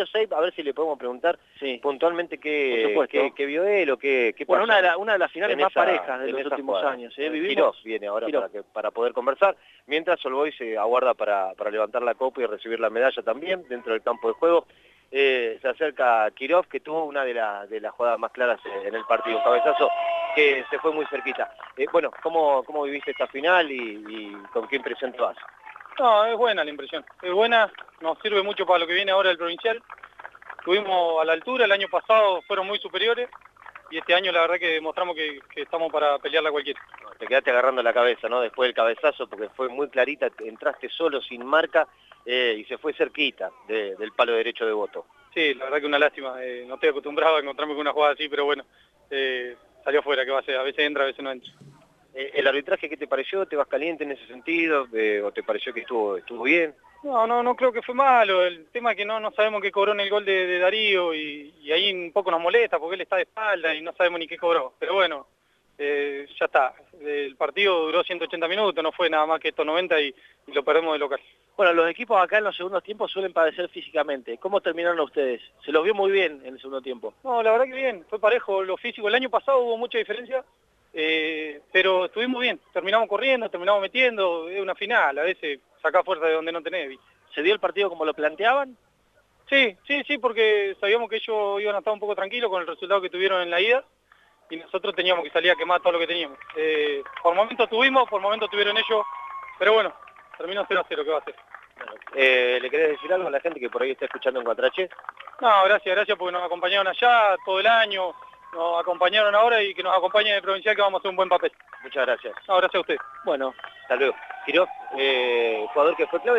partido 6, a ver si le podemos preguntar Sí. puntualmente qué, qué, qué vio él o qué, qué Bueno, una de, la- una de las finales en más esa- parejas de los últimos jugada. años. ¿eh? Eh, Vivimos... Viene ahora Quirós. para, que- para poder conversar, mientras Solboy se aguarda para, para levantar la copa y recibir la medalla también dentro del campo de juego. Eh, se acerca Kirov, que tuvo una de, la- de las jugadas más claras eh, en el partido, un cabezazo que se fue muy cerquita. Eh, bueno, ¿cómo, ¿cómo viviste esta final y, y con qué impresión te vas? No, es buena la impresión. Es buena, nos sirve mucho para lo que viene ahora el provincial. Estuvimos a la altura, el año pasado fueron muy superiores y este año la verdad que demostramos que, que estamos para pelearla cualquiera. Te quedaste agarrando la cabeza, ¿no? Después del cabezazo, porque fue muy clarita, entraste solo, sin marca, eh, y se fue cerquita de- del palo derecho de voto. Sí, la verdad que una lástima. eh, no estoy acostumbrado a encontrarme con una jugada así, pero bueno, eh, salió fuera, que va a ser. A veces entra, a veces no entra. ¿El arbitraje qué te pareció? ¿Te vas caliente en ese sentido? ¿O te pareció que estuvo, estuvo bien? No, no, no creo que fue malo. El tema es que no, no sabemos qué cobró en el gol de, de Darío y, y ahí un poco nos molesta porque él está de espalda y no sabemos ni qué cobró. Pero bueno, eh, ya está. El partido duró 180 minutos, no fue nada más que estos 90 y, y lo perdemos de local. Bueno, los equipos acá en los segundos tiempos suelen padecer físicamente. ¿Cómo terminaron ustedes? Se los vio muy bien en el segundo tiempo. No, la verdad que bien, fue parejo lo físico. El año pasado hubo mucha diferencia, eh, pero estuvimos bien. Terminamos corriendo, terminamos metiendo, es una final, a veces sacás fuerza de donde no tenés. ¿viste? ¿Se dio el partido como lo planteaban? Sí, sí, sí, porque sabíamos que ellos iban a estar un poco tranquilos con el resultado que tuvieron en la ida y nosotros teníamos que salir a quemar todo lo que teníamos. Eh, por momentos tuvimos, por momentos tuvieron ellos, pero bueno, terminó 0 a 0, ¿qué va a hacer? Eh, ¿Le querés decir algo a la gente que por ahí está escuchando en Cuatrache? No, gracias, gracias porque nos acompañaron allá todo el año, nos acompañaron ahora y que nos acompañen en el provincial que vamos a hacer un buen papel. Muchas gracias. No, gracias a ustedes. Bueno, Hasta luego. Quiroz, eh, jugador que fue clave